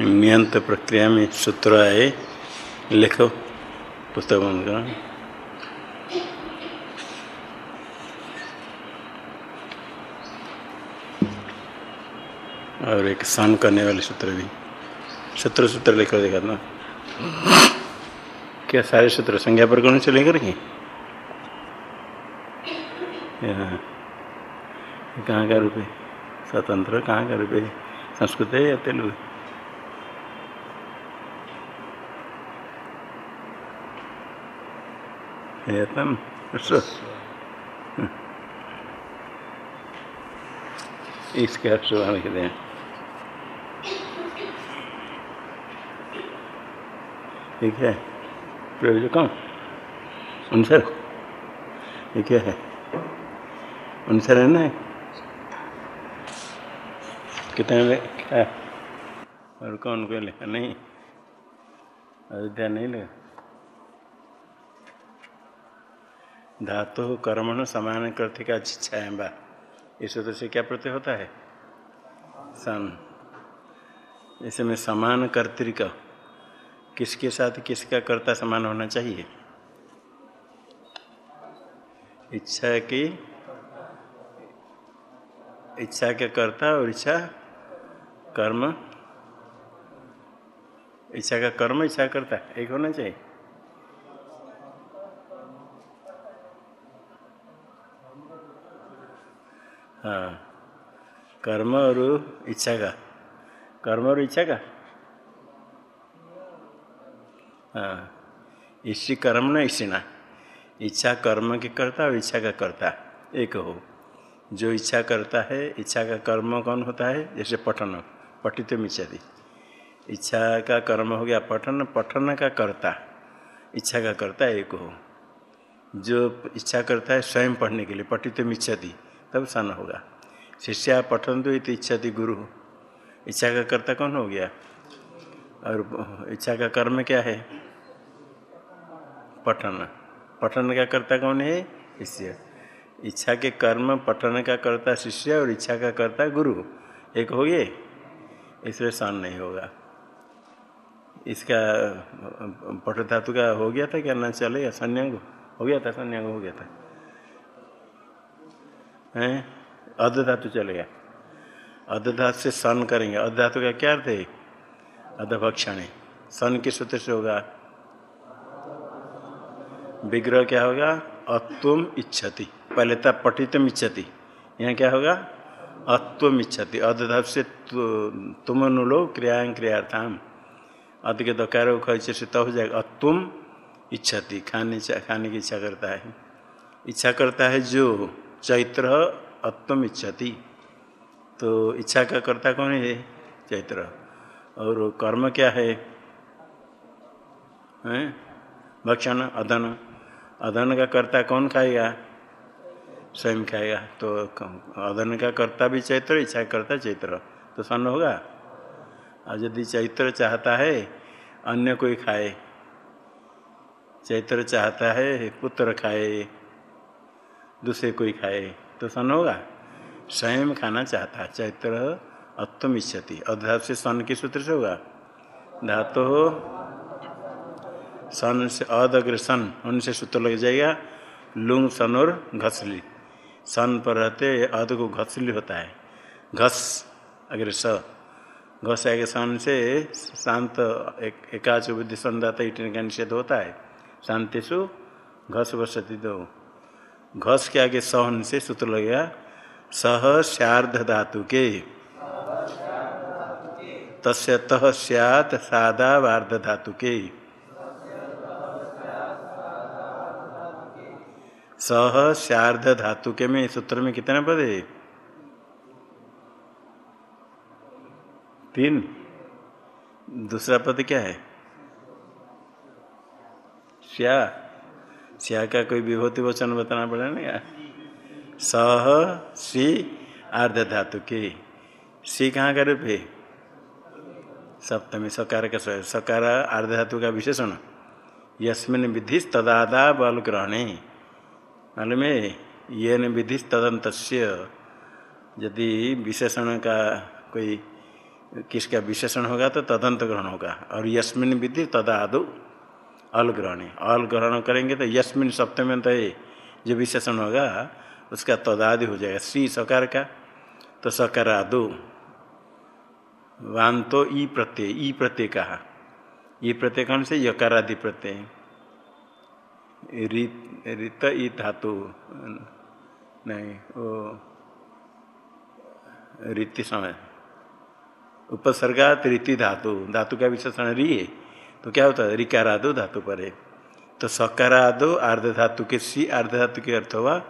नियंत्र प्रक्रिया में सूत्र आए, लिखो, पुस्तक और एक शाम करने वाले सूत्र भी। सूत्र सूत्र लिखो, देखा ना क्या सारे सूत्र संज्ञा पर कौन से लेकर के? कहाँ का रुपये स्वतंत्र कहाँ का रुपये संस्कृत है या तेलुगु? Etam. Så. इसके अक्षर लिख दें ठीक है प्रयोजकम अनुसार ये क्या है अनुसार है ना कितने और कौन को लिखा नहीं अयोध्या नहीं लिखा धातु कर्मण समान करते का छिछाएँ इस सूत्र से क्या प्रत्यय होता है? सन। इसमें समान कर्तिक। किसके साथ किसका कर्ता समान होना चाहिए? इच्छा की इच्छा के कर्ता और इच्छा कर्म। इच्छा का कर्म, इच्छा करता, एक होना चाहिए। हाँ कर्म और इच्छा का कर्म और इच्छा का हाँ इसी कर्म न इसी ना इच्छा कर्म की करता और इच्छा का करता एक हो जो इच्छा करता है इच्छा का कर्म कौन होता है जैसे पठन पठित मिच्छादि इच्छा का कर्म हो गया पठन पठन का कर्ता इच्छा का कर्ता एक हो जो इच्छा करता है स्वयं पढ़ने के लिए पठित मिच्छति तब सन होगा। शिष्या पठन तो इच्छति गुरु। इच्छा का कर्ता कौन हो गया? और इच्छा का कर्म क्या है? पठन। पठन का कर्ता कौन है? शिष्य। इच्छा के कर्म, पठन का कर्ता शिष्य और इच्छा का कर्ता गुरु। एक हो गए? इसलिए सन नहीं होगा। इसका पठ धातु का हो गया था क्या? ना चलेगा संयंग हो गया था, संन्यांग हो गया था। हैं? अध धातु चलेगा अध धातु से सन करेंगे। अध धातु का क्या अर्थ है? अधभक्षण सन के सूत्र से होगा? विग्रह क्या होगा? अत्वम इच्छति। पहले था पठितम इच्छति। यहाँ क्या होगा? अत्वम इच्छति। अध धातु से तुम नुलो क्रियाँ क्रियार्थाम। अध के दकार से तब हो जाएगा। अत्वम इच्छति। खाने खाने की इच्छा करता है। इच्छा करता है जो? चैत्र अत्म इच्छति। तो इच्छा का कर्ता कौन है? चैत्र। और कर्म क्या है? हैं? भक्षण अधन अधन का कर्ता कौन खाएगा? स्वयं खाएगा। तो अधन का कर्ता भी चैत्र, इच्छा करता चैत्र। तो सन होगा? और यदि चैत्र चाहता है, अन्य कोई खाए? चैत्र चाहता है, पुत्र खाए? दूसरे कोई खाए तो सन होगा। स्वयं खाना चाहता, चैत्र अत्म इच्छति अधात से सन के सूत्र से होगा? धातु हो। सन से अद अग्र सन उनसे सूत्र लग जाएगा। लुंग, सन और घसली। सन पर रहते अध को घसली होता है। घस, अग्र स। घस आगे सन से, शांत, एक, एकाच बुद्धि संदाता इटने का निषेध होता है। शांतिशु घस बसती दो। घस के आगे सहन से सूत्र लगेगा, सह श्यार्ध धातु के। तस्य तह सादा वार्ध धातु के। सह श्यार्ध धातु के में सूत्र में कितने पद है? तीन। दूसरा पद क्या है? श्या। श्या का कोई विभूति वचन बताना पड़ेगा सह, सी आर्ध धातु के। सी कहाँ का रूप है? सप्तमी सकार का सकार आर्ध धातु का विशेषण। यस्मिन विधि तदादा बल ग्रहणे मालूम है? ये विधि तदंत यदि विशेषण का कोई किसका विशेषण होगा तो तदंत ग्रहण होगा। और यस्मिन विधि तदा आदो अल ग्रहण। अल ग्रहण करेंगे तो यस्मिन सप्तम तो ये जो विशेषण होगा, उसका तदादि हो जाएगा। श्री सकार का तो सकार आदो वान तो ई प्रत्यय ई प्रत्यय कहा? ई प्रत्यय कौन से? यकारादि प्रत्यय। रित ई धातु। नहीं, वो रीति समय। उपसर्गात रीति धातु। धातु का विशेषण री है। तो क्या होता है रिकारादो धातु पर है तो सकारादो आर्ध धातु के सी आर्ध धातु के अर्थ हुआ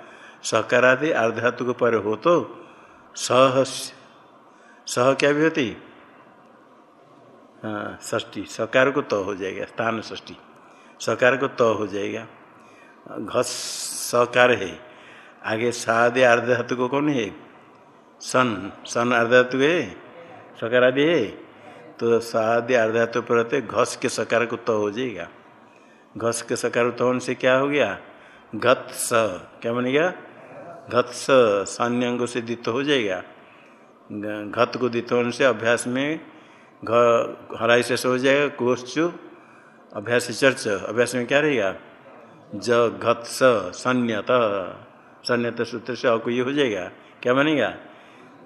सकारादि आर्ध धातु के पर हो तो सह सह क्या भी होती हाँ ष्टी सकार को तो हो जाएगा स्थान ष्टी सकार को तो हो जाएगा घस सकार है आगे सादे आर्ध धातु को कौन है सन सन आर्ध धातु है सकार आदि है तो सादे आर्ध धातु पर रहते, घस के सकार को तो हो जाएगा। घस के सकार तो होने से क्या हो गया? घत स। क्या बनेगा घत स। सान्य अंगों से दित हो जाएगा। घत को दित होने से अभ्यास में घ, हराई से हो जाएगा कोश्चु अभ्यास चर्च, अभ्यास में क्या रहेगा? ज, घत स, सन्यत। सन्यत सूत्र से और ये हो जाएगा। क्या बनेगा?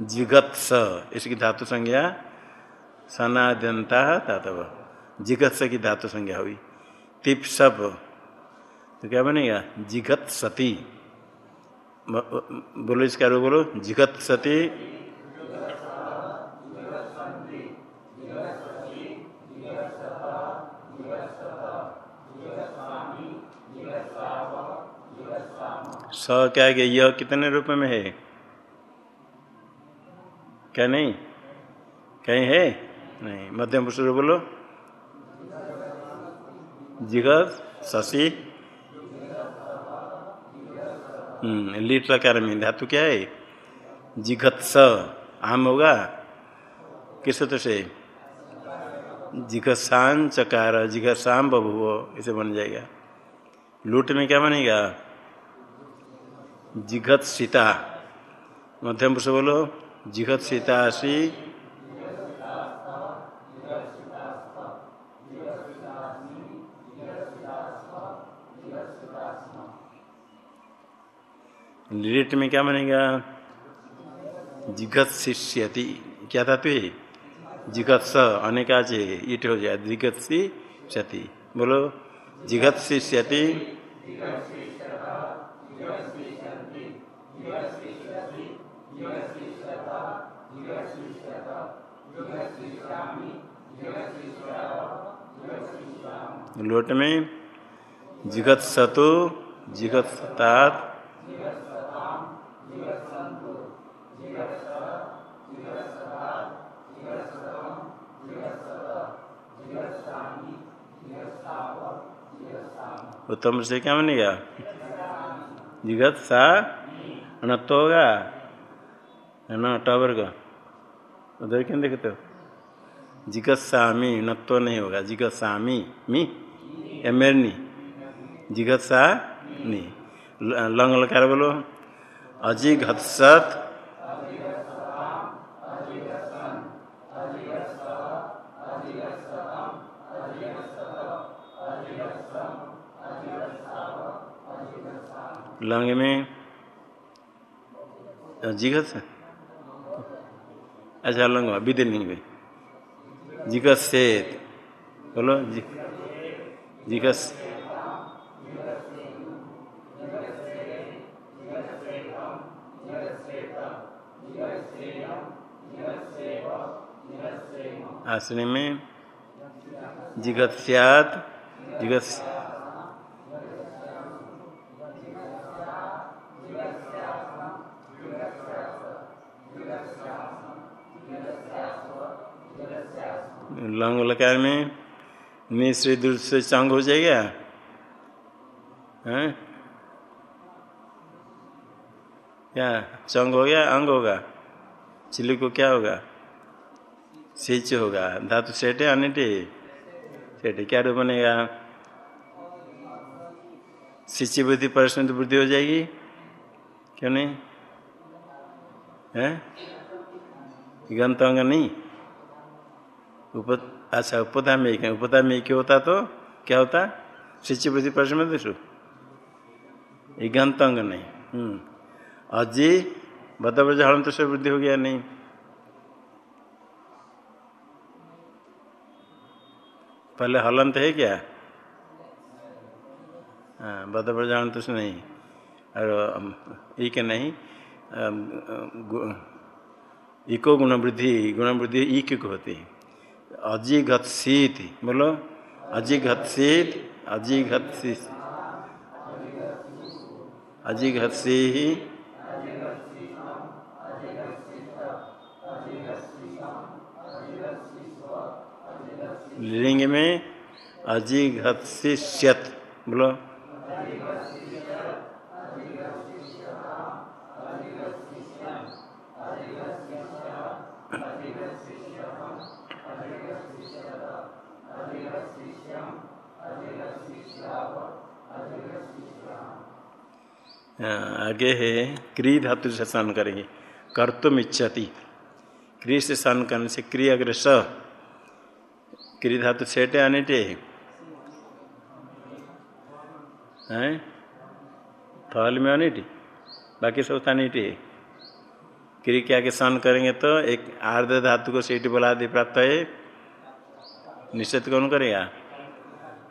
जिगत स। इसकी धातु संज्ञा सनाद्यंता धातव जिगत स की धातु संज्ञा हुई। तिप सब तो क्या बनेगा? जिगत सती। बोलो इसका रो बोलो। जिगत सती। स क्या गया यह कितने रूप में है? क्या नहीं? कहीं है? नहीं, मध्यम पुरुष बोलो। जिगत शशि। लीट लकार में धातु क्या है? जिघत स आम होगा। किस सूत्र से? जिघसान चकार जिघसाम बभुव, इसे बन जाएगा। लूट में क्या बनेगा? जिघत सीता। मध्यम पुरुष बोलो। जिघत सीता सी लिट में क्या बनेगा? जिगत शिष्यति। क्या था तो जिगत स अनेकाच ईट हो जाए, जिगत सी क्षति बोलो, जिगत शिष्यति। लोट में, जिगत सतो, जिगत सतात। उत्तम से क्या बनेगा जिगत सा अनत्व होगा है ना टावर का उधर क्यों देखते हो? जिगत सामी नत्व नहीं होगा। जिगत सामी मी? एमेरनी। जिगत सा नी। लंग लकार बोलो। अजिघत सत लंग में जिगत अच्छा लंग विदिलिंग में जिगत से, बोलो, जी जिगत आश्रय में। जिगत सियात जिगत लंग लकार में निश्चय दूर से चंग हो जाएगा। हैं? क्या? चंग हो गया? अंग होगा। चिल्ली को क्या होगा? सिच होगा। धातु सेठ है, अनिटे सेठ क्या रूप बनेगा? सिंची बुद्धि, प्रश्न बुद्धि हो जाएगी। क्यों नहीं? है? गंत अंग नहीं? उप अच्छा उपदा में एक उपदा में एक होता तो क्या होता? वृद्धि प्रश्न दिशु अंग नहीं। हम्म। अजी बदब्रज हलंत से वृद्धि हो गया नहीं। पहले हलंत है क्या? हाँ बदब्रज हलंत से नहीं। और एक नहीं? इको गुण वृद्धि गुण वृद्धि ईक को होती है। अजिघत्सित बोलो। अजिघत्सित अजिघत्सी ही लिंग में अजिघत्सिष्यत बोलो। आगे है क्री धातु से सन करेंगे। कर्तुम इच्छति। क्री से सन करने से क्री अग्र स क्री धातु सेटे अनिटे हैं? थल में अनिट बाकी सब अनिट है क्री के आगे सन करेंगे तो एक आर्ध धातु को सेठ बोला दे, प्राप्त है। निश्चित कौन करेगा?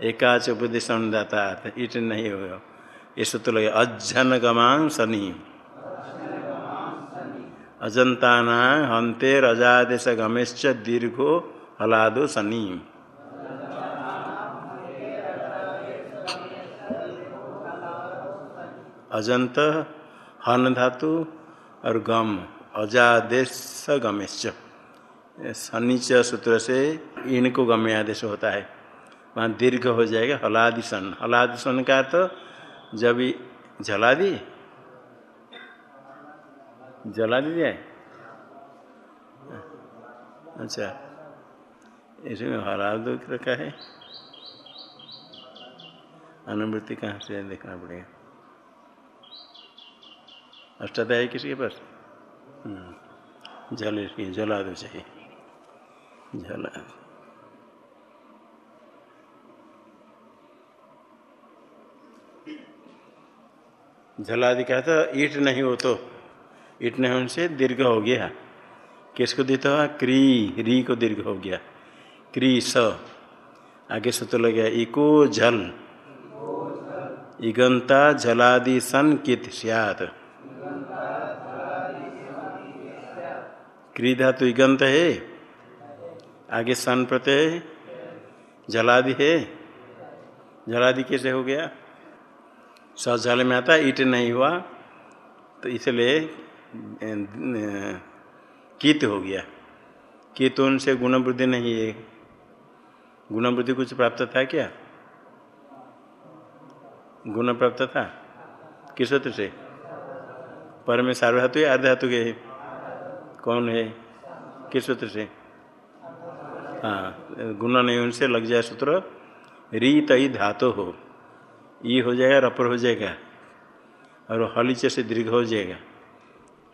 एकाच उपदेश दाता ईट नहीं होगा। ये सूत्र लगे अज्जन गमान शनि अजंता हंते रजादेश गमेश्च दीर्घो हलादो शनि अजंत, हन धातु और गम अजादेश गमेश्च। शनिच सूत्र से इनको गम्य आदेश होता है। वहाँ दीर्घ हो जाएगा हलादिशन हलादिशन का तो जब जला दी? जला दी जाए? अच्छा। इसमें हरा दो रखा है। अनुवृत्ति कहाँ से देखना पड़ेगा? अष्टाध्याय किसी के पास? जल इसकी, जला दो चाहिए। जला झलादि कहा था ईट नहीं हो तो। ईट नहीं होने से दीर्घ हो गया। किसको दिता हुआ? क्री, री को दीर्घ हो गया। क्री स। आगे सूत्र लग गया इको झल इगंता झलादि सन कित सियात। क्री धातु इगंत है। आगे सन प्रत्यय जलादि है। जलादि कैसे हो गया? शौचालय में आता ईट नहीं हुआ तो इसलिए कीत हो गया। कीत उनसे गुणवृद्धि नहीं है। गुणवृद्धि कुछ प्राप्त था क्या? गुण प्राप्त था? किस सूत्र से? पर में सार्वधातु या अर्धातु के कौन है? किस सूत्र से? हाँ गुण नहीं उनसे लग जाए सूत्र, रीत ही धातु हो। ये हो जाएगा, रपर हो जाएगा, और हलीचे से दीर्घ हो जाएगा।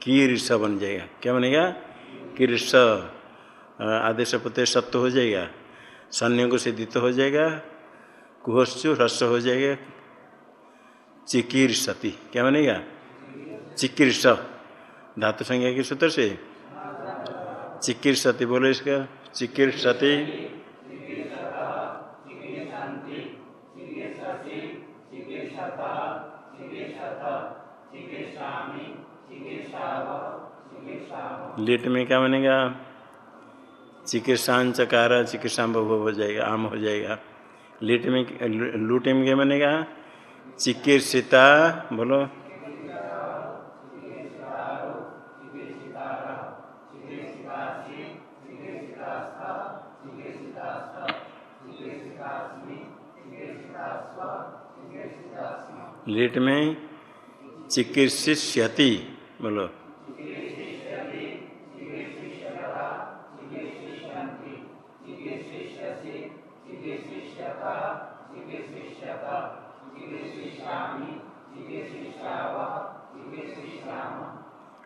कीर्ष बन जाएगा। क्या बनेगा? कीर्ष आदेश पते सत्य हो जाएगा। सन्य को सिद्धित हो जाएगा। कुहस्ु ह्रस्व हो जाएगा। चिकीर्षति। क्या बनेगा? चिकीर्ष। धातु संज्ञा के सूत्र से? चिकीर्षति बोले इसका। चिकीर्षति। लेट में क्या बनेगा? चिकित्सा चकार, चिकित्सा बहु हो जाएगा, आम हो जाएगा। लेट में लूटे में क्या बनेगा? चिकित्सिता, बोलो। लेट में चिकित्सिष्यति, बोलो।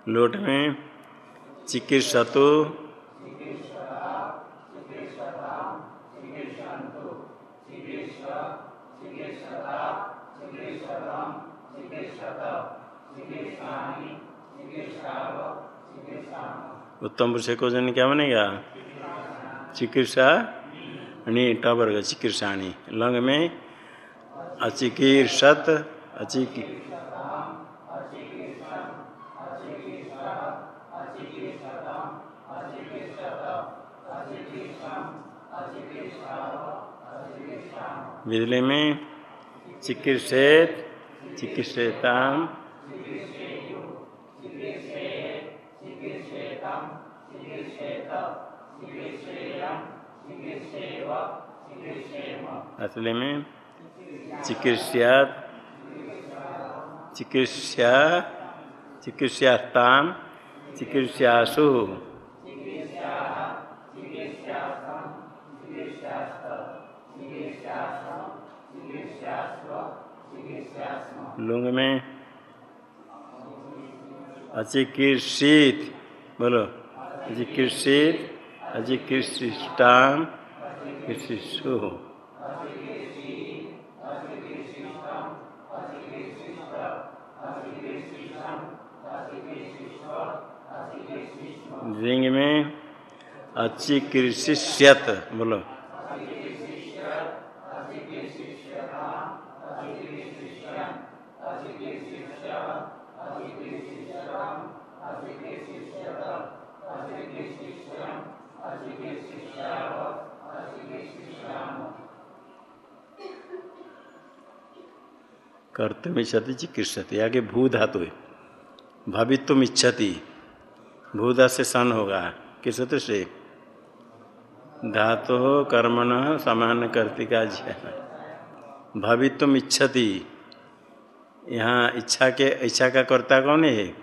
लोट में चिकित्सा तो उत्तम पुरुष को जन क्या बनेगा? चिकित्सा। नी टवर्ग चिकित्साणी लंग में अचिकीर्षत अचिकी बिजली में चिकित्सित चिकित्सेता असली में चिकित्सा चिकित्सा चिकित्साता चिकित्सासु। लुंग में। अचिकित्सित बोलो। अचिकित्सित अचिकित्सिष्टाम कृषिषु रिंग में। अच्छी कृषिष्यत बोलो। कर्तम इच्छति चिकित्सति। आगे भू धातु है। भवित्व इच्छति। भूधा से सन होगा। किस से? धातु कर्मण समान कर्तिका भवित्व इच्छति। यहाँ इच्छा के, इच्छा का कर्ता कौन है?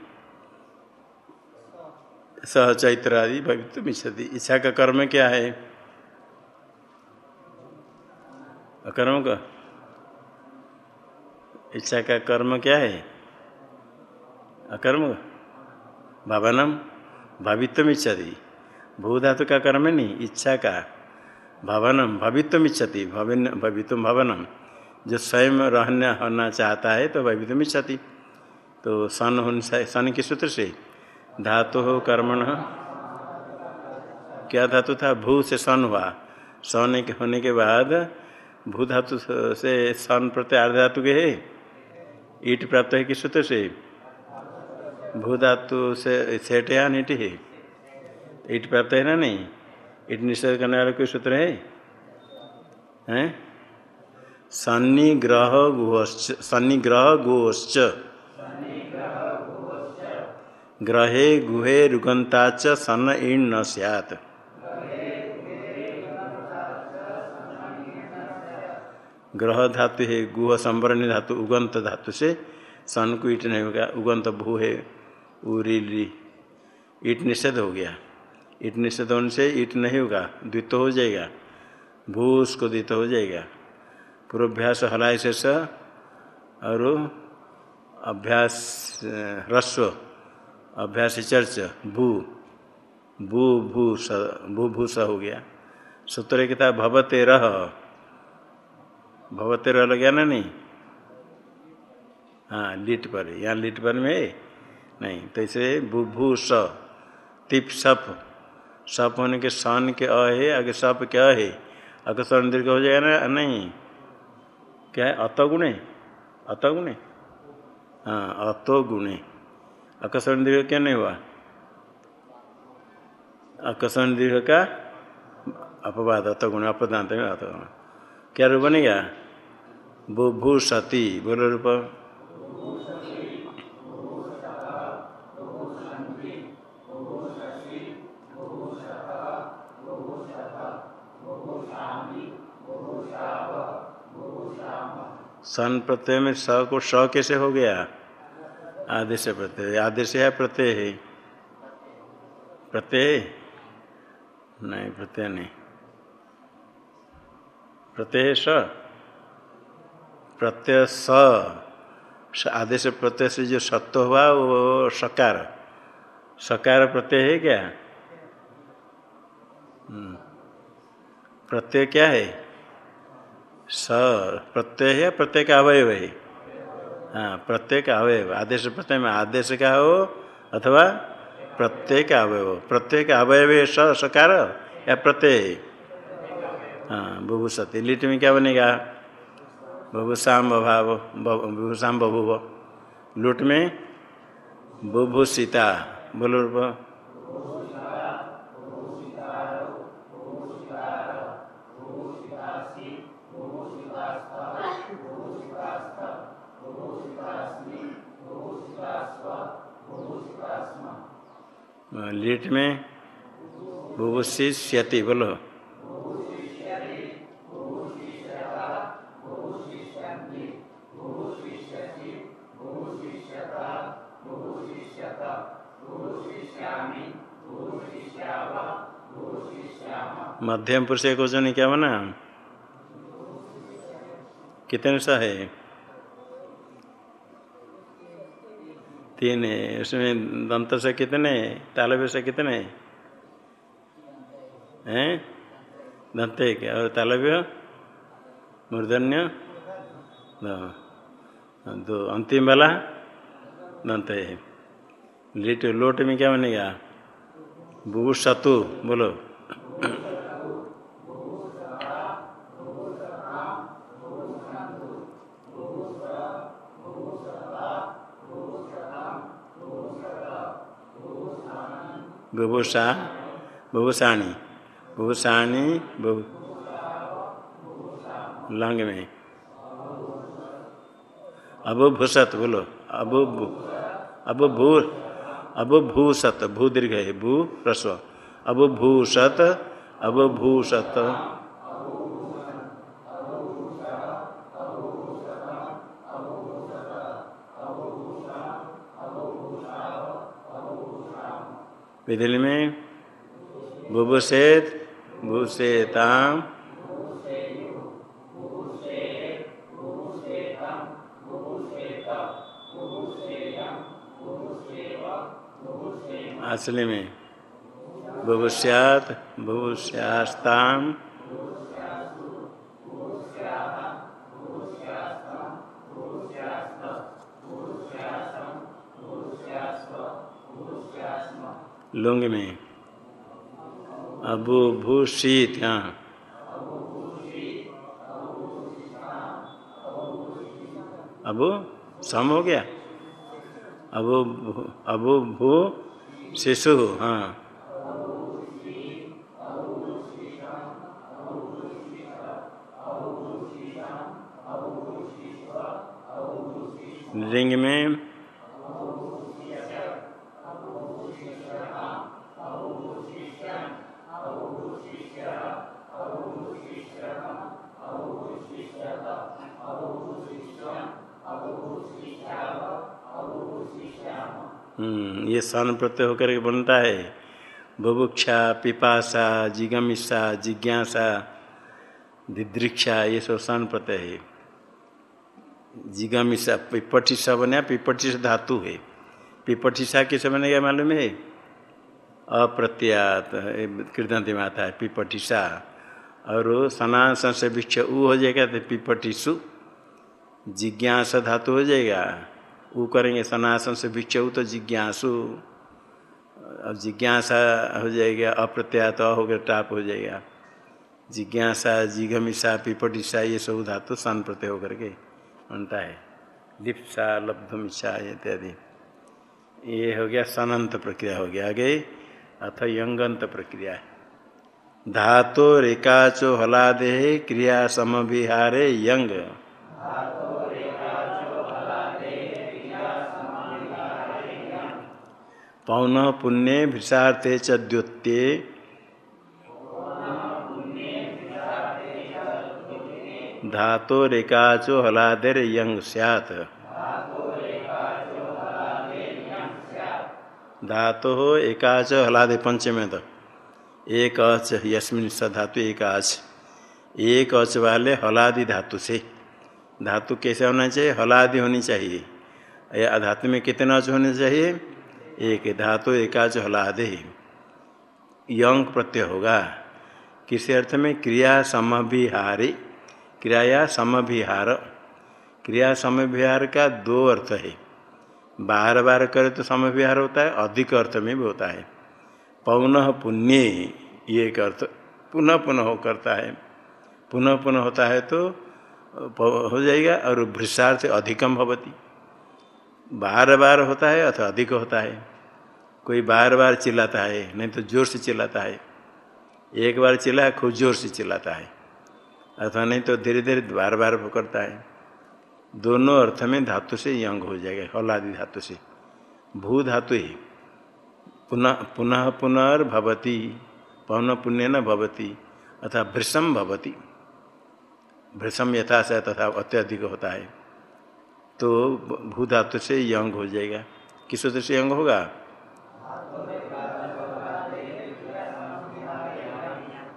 सह चैत्र आदि भवित्व इच्छति। इच्छा का कर्म क्या है? कर्म का? इच्छा का कर्म क्या है? अकर्म? भावनम? भावित्व इच्छति। भू धातु का कर्म है नहीं, इच्छा का। भवनम? भवित्व इच्छति। भविन भवित्व भवनम। जो स्वयं रहना होना चाहता है तो भवित्व इच्छति। तो सन सन के सूत्र से, धातु हो कर्मण क्या धातु था? भू से सन हुआ। सन होने के बाद, भू धातु से सन प्रत्यय आर्ध धातु के है। ईट प्राप्त है किस सूत्र से? भू धातु से, सेठ या नीट है? ईट प्राप्त है ना नहीं? ईट निषेध करने वाला कोई सूत्र है? हैं? सन्निग्रह गुहश्च सन्निग्रह गुहश्च। ग्रहे गुहे रुगंता च सन ईण न सैत ग्रह धातु है, गुह संवरण धातु, उगंत धातु से सन को ईट नहीं होगा, उगंत भू है, उरी ईट निषेध हो गया। ईट निषेध होने से ईट नहीं होगा द्वित हो जाएगा। भू उसको द्वित हो जाएगा। पूर्वाभ्यास हलाय से स और अभ्यास, ह्रस्व, अभ्यास चर्च, भू। भू भू स, भू भू स हो गया। सूत्र की था भवते रह। भवते रह गया ना नहीं? हाँ लिट पर। यहाँ लिट पर में? नहीं तो इसे भू भू स तिप सप सप होने के सन के अ है, आगे सप क्या है? अगर सन दीर्घ हो जाएगा ना? नहीं। क्या है? अत गुणे अत गुणे हाँ अतो गुणे अकस्मण दीर्घ क्या नहीं हुआ? अकस्मण दीर्घ का अपवाद अत गुण अपदांत में अत क्या रूप बनेगा? बुभू सती बोलो रूप। सन प्रत्यय में स को स कैसे हो गया? आदेश प्रत्यय। आदेश है प्रत्यय है। प्रत्यय? नहीं प्रत्यय नहीं। प्रत्यय स? प्रत्यय स आदेश प्रत्यय से जो सत्व हुआ, वो सकार। सकार प्रत्यय है क्या? प्रत्यय क्या है? स, प्रत्यय है प्रत्यय का अवयव है? हाँ प्रत्यय का अवयव। आदेश प्रत्यय में आदेश का हो अथवा प्रत्येक अवयव प्रत्येक अवयव है स, सकार या प्रत्यय हाँ? बुभुसती लिट में क्या बनेगा? बभुषाम बभाव बुभुषाम बभुव लुट में बुभुषिता बोलो लीट में बुभुषिष्यति बोलो। मध्यम पुरुष एक क्या बना? कितने सा है? तीन है। उसमें दंत से कितने तालव्य से कितने हैं? दंत एक और तालव्य? मूर्धन्य? दो। अंतिम वाला? दंत है। लिट लोट में क्या बनेगा? बू सतु, बोलो। बुभुषा बुभुषाणी बुभुषाणी लंग में। अब भूसत बोलो। अब अब भू अब भूसत भू दीर्घ है, भू रस्व। अब भूसत अब भूसत विधि में बुभुषेत भूषेताम असली में। बुभुष्यात बुभुष्यास्ताम लुंग में। अबू भूषित हाँ। अबू, सम हो गया। अबू अबू भू शिशु हाँ। लिंग में ये सन प्रत्यय होकर के बनता है। बुभुक्षा, पिपासा जिगमिषा जिज्ञासा, दिदृक्षा, ये सब सन प्रत्यय है। जिगमिषा पिपठिसा बने पिपठिस धातु है। पिपठिसा किसे बनेगा मालूम है? अप्रत्यात कृदंती में आता है पिपठिसा और सनासन से भिक्ष ऊ हो जाएगा तो पिपटिसु जिज्ञासा धातु हो जाएगा। वो करेंगे सनासन से भिक्षु तो जिज्ञासु। अब जिज्ञासा हो जाएगा, अप्रत्यात हो गया टाप हो जाएगा। जिज्ञासा जिघमिषा पिपटिसा, ये सब धातु सन प्रत्यय होकर के बनता है। लिप्सा लब्धमिषा इत्यादि। ये हो गया सनंत प्रक्रिया हो गया आगे, अथ यंगंत प्रक्रिया। धातो रेकाचो हलादे क्रिया समविहारे, यंग। पौन पुण्य भृषार्थे च द्योत्ये। धातो रेकाचो हलादेर यंग सैत धातो हो एकाच हलादे पंचमे तो एक अच यस्मिन स धातु एक आच एक अच वाले हलादि धातु से। धातु कैसे होना चाहिए? हलादि होनी चाहिए। धातु में कितने अच होने चाहिए? एक धातु एकाच हलादे यंग प्रत्यय होगा। किसी अर्थ में? क्रिया समभिहारी, क्रिया समभिहार। क्रिया समविहार का दो अर्थ है। बार बार करे तो समविहार होता है, अधिक अर्थ में भी होता है। पौन पुण्य ये एक अर्थ। पुनः पुनः हो करता है। पुनः पुनः होता है तो हो जाएगा और भ्रष्टार्थ अधिकम भवती। बार बार होता है अथवा अधिक होता है। कोई बार बार चिल्लाता है, नहीं तो ज़ोर से चिल्लाता है। एक बार चिल्ला, खूब ज़ोर से चिल्लाता है। अथवा नहीं तो धीरे धीरे बार बार करता है। दोनों अर्थ में धातु से यंग हो जाएगा, हलादि धातु से। भू धातु ही। पुनः पुनः पुनर्भवती। पौन पुण्य न भवती, अथा भृषम भवती। भृषम यथा से तथा अत्यधिक होता है। तो भू धातु से यंग हो जाएगा। किस से यंग होगा?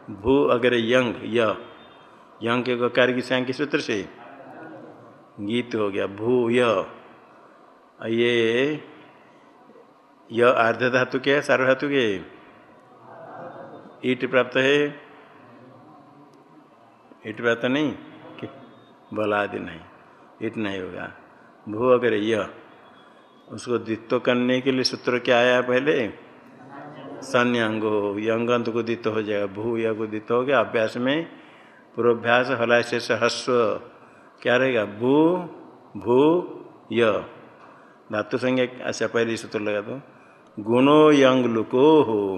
भू अगर यंग, य। यंग के कार्य की संख्या सूत्र से। गीत हो गया, भू, य। ये य अर्ध धातु के, सार्वधातु के। ईट प्राप्त है। ईट प्राप्त नहीं, कि बलादि नहीं। ईट नहीं होगा। भू अगर य, उसको द्वित्व करने के लिए सूत्र क्या आया पहले? संयंगो यंगंत को द्वित्व हो जाएगा भू या को द्वित्व हो गया। अभ्यास में पूर्वाभ्यास हला शेष हस्व क्या रहेगा? भू भू, य। धातु संज्ञा अच्छा पहले सूत्र लगा दो। गुणो यंग लुको हो।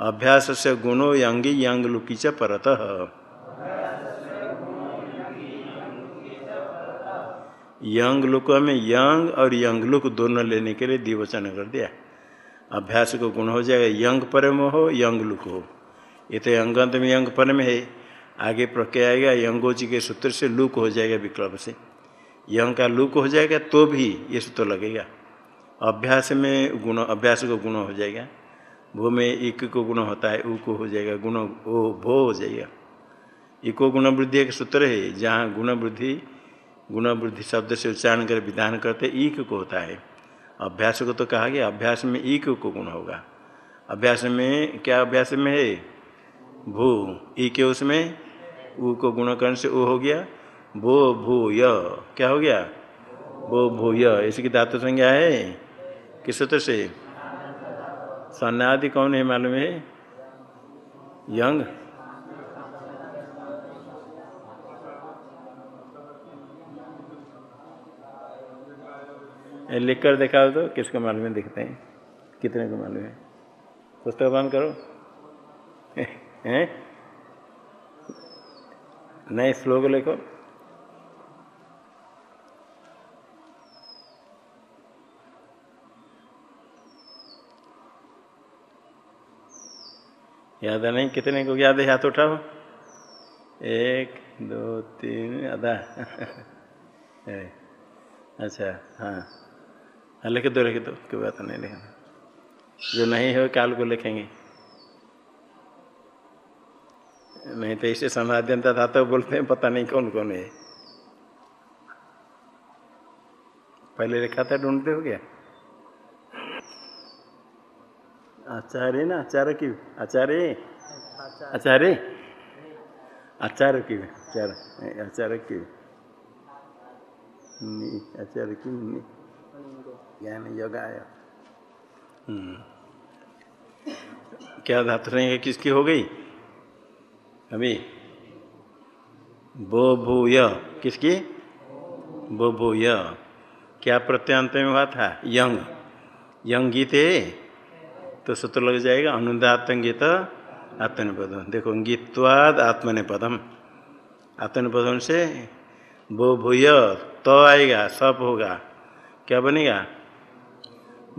अभ्यास से गुणो यंगी यंग लुकी च परत। यंग लुक में यंग और यंग लुक दोनों लेने के लिए दिवचन कर दिया। अभ्यास को गुण हो जाएगा, यंग परम हो, यंग लुक हो। ये तो अंगंत में यंग परम है। आगे प्रक्रिया आएगा यंगोजी के सूत्र से लुक हो जाएगा विकल्प से। यंग का लुक हो जाएगा तो भी ये सूत्र लगेगा। अभ्यास में गुण, अभ्यास को गुण हो जाएगा। भू में इक को गुण होता है ऊ को हो जाएगा, गुण ओ, भो हो जाएगा। इको गुण वृद्धि एक सूत्र है, जहाँ गुण वृद्धि गुण वृद्धि शब्द से उच्चारण कर विधान करते ईक को होता है। अभ्यास को तो कहा गया, अभ्यास में ईक को गुण होगा। अभ्यास में क्या अभ्यास में है? भू। ई के उसमें ऊ को गुण करने से ओ हो गया। भो भू य क्या हो गया? वो भू य इसकी धातु संज्ञा है? किस सूत्र से? सन्नादि कौन है मालूम है? यंग। लिख कर दिखाओ तो किसको मालूम है? दिखते हैं। कितने को मालूम है? पुस्तक बंद करो। हैं? नए श्लोक लिखो। याद है नहीं? कितने को याद है? हाथ उठाओ। एक, दो, तीन, आधा। अच्छा हाँ हाँ। लिख दो लिख दो, कोई बात नहीं लिखना जो नहीं हो काल को लिखेंगे। नहीं तो इसे समाध्यंता था तो बोलते हैं, पता नहीं कौन कौन है। पहले लिखा था, ढूंढते हो गया आचार्य ना, आचार्य की, आचार्य? आचार्य? आचार्य की, आचार्य आचार्य की। आचार्य की ज्ञान योग आया। क्या धातु है? किसकी हो गई? अभी। बो भूय किसकी? बो भूय क्या प्रत्यांत में हुआ था? यंग। यंग गीत तो सूत्र लग जाएगा, अनुदातंगित आत्मनिपदम। देखो गीतवाद आत्मनिपदम। आत्मनिपदम से बो भूय तो आएगा सब होगा। क्या बनेगा?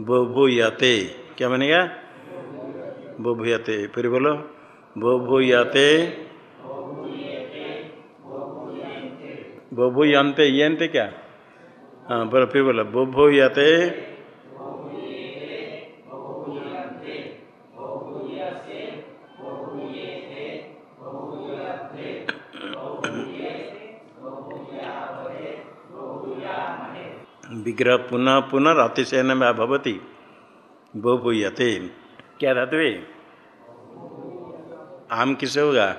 बो भूयते क्या बनेगा? बो भूयते फिर बोलो। बो भूयते ये क्या? हाँ बोलो, फिर बोलो। बो विग्रह पुनः पुनः अतिशयन में भवती बोभूयते क्या धातु आम किसे होगा?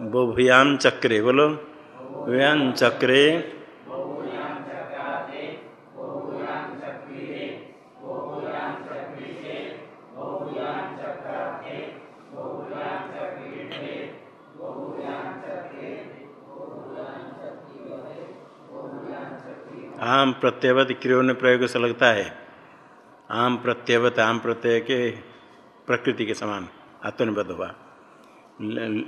बोभुयाम चक्रे, बोलो। व्याम चक्रे आम प्रत्यवत क्रियो ने प्रयोग से लगता है। आम प्रत्यवत, आम प्रत्यय के प्रकृति के समान आत्मनिबद्ध हुआ।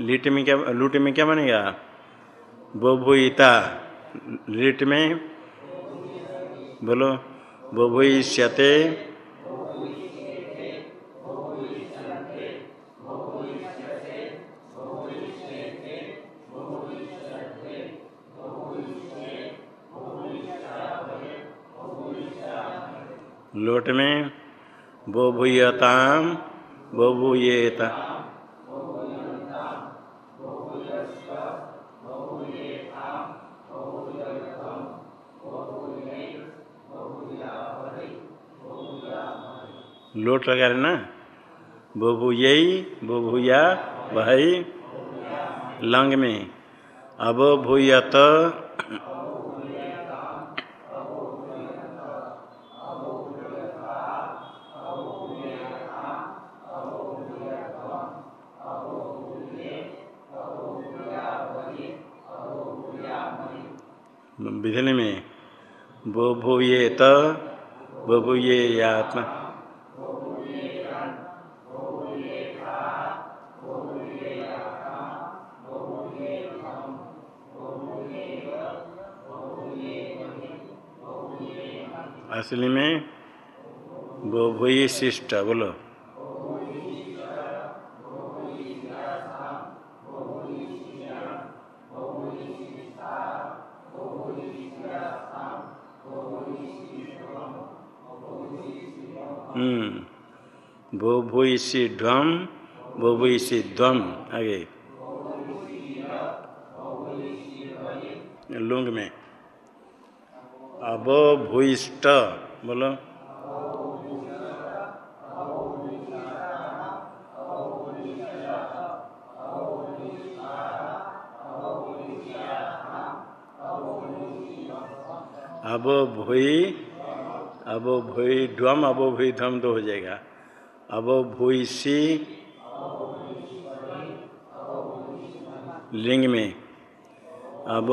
लीट में क्या, लूट में क्या बनेगा? बोभुता लीट में बोलो बोभुष्यते लोट में बोभूयताम बोभूयेता लोट लगा रहे ना बोभूयई बोभूया भाई लंग में अब भूयत विधि में बोभूये त बोभूये आत्मा असली में बोभुई शिष्ट बोलो। बोभुईसी ध्वम बोभुईसी ध्वम आगे। लुंग में। अब भूइष्ट बोलो। अब भूई अब भूई ध्वम दो हो जाएगा। अब भूईसी लिंग में। अब